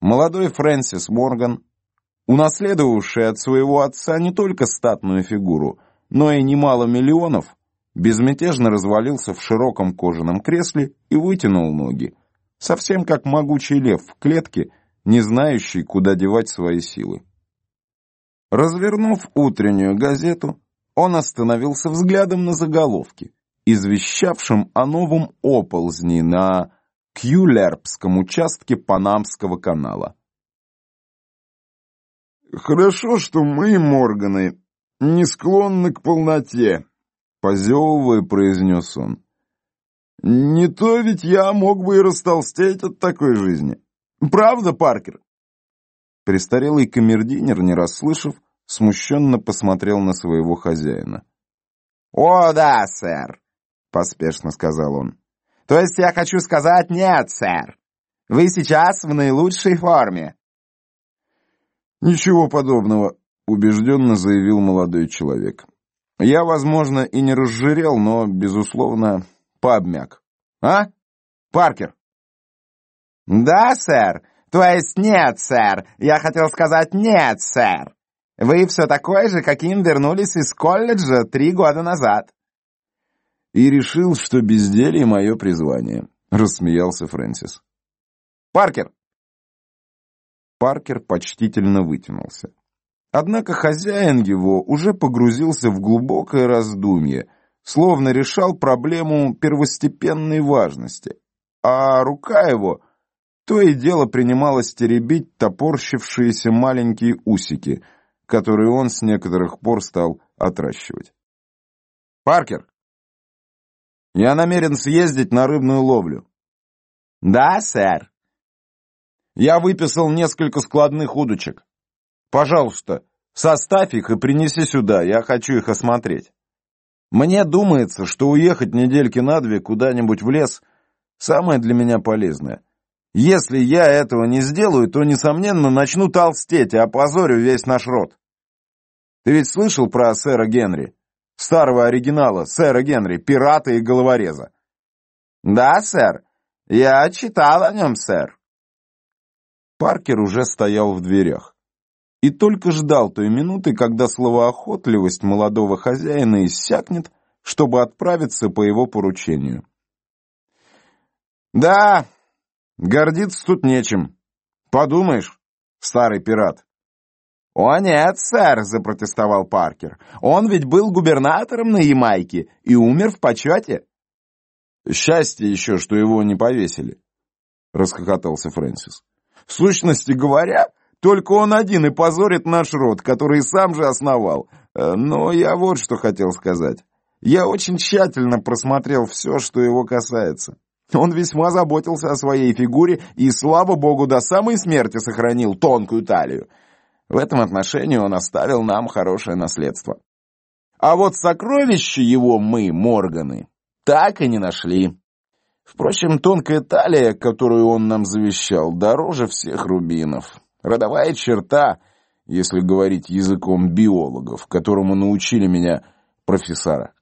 Молодой Фрэнсис Морган, унаследовавший от своего отца не только статную фигуру, но и немало миллионов, безмятежно развалился в широком кожаном кресле и вытянул ноги, совсем как могучий лев в клетке, не знающий, куда девать свои силы. Развернув утреннюю газету, он остановился взглядом на заголовке, извещавшем о новом оползне на Кьюлерпском участке Панамского канала. «Хорошо, что мы, Морганы, не склонны к полноте», — позевывая, произнес он. «Не то ведь я мог бы и растолстеть от такой жизни. Правда, Паркер?» Престарелый камердинер, не расслышав, смущенно посмотрел на своего хозяина. «О, да, сэр», — поспешно сказал он. «То есть я хочу сказать нет, сэр. Вы сейчас в наилучшей форме». «Ничего подобного», — убежденно заявил молодой человек. «Я, возможно, и не разжирел, но, безусловно, пообмяк. А, Паркер?» «Да, сэр. То есть нет, сэр. Я хотел сказать нет, сэр. Вы все такой же, каким вернулись из колледжа три года назад». «И решил, что безделье — мое призвание», — рассмеялся Фрэнсис. «Паркер!» Паркер почтительно вытянулся. Однако хозяин его уже погрузился в глубокое раздумье, словно решал проблему первостепенной важности, а рука его то и дело принималась теребить топорщившиеся маленькие усики, которые он с некоторых пор стал отращивать. «Паркер, я намерен съездить на рыбную ловлю». «Да, сэр». «Я выписал несколько складных удочек. Пожалуйста, составь их и принеси сюда, я хочу их осмотреть. Мне думается, что уехать недельки на две куда-нибудь в лес — самое для меня полезное. Если я этого не сделаю, то, несомненно, начну толстеть и опозорю весь наш род. Ты ведь слышал про сэра Генри? Старого оригинала, сэра Генри, пирата и головореза. Да, сэр. Я читал о нем, сэр. Паркер уже стоял в дверях и только ждал той минуты, когда словоохотливость молодого хозяина иссякнет, чтобы отправиться по его поручению. «Да, гордиться тут нечем. Подумаешь, старый пират». «О нет, сэр», — запротестовал Паркер. «Он ведь был губернатором на Ямайке и умер в почете». «Счастье еще, что его не повесили», — расхохотался Фрэнсис. «В сущности говоря, только он один и позорит наш род, который сам же основал. Э, но я вот что хотел сказать. Я очень тщательно просмотрел все, что его касается. Он весьма заботился о своей фигуре и, слава богу, до самой смерти сохранил тонкую талию. В этом отношении он оставил нам хорошее наследство. А вот сокровища его мы, Морганы, так и не нашли. Впрочем, тонкая талия, которую он нам завещал, дороже всех рубинов. Родовая черта, если говорить языком биологов, которому научили меня профессора.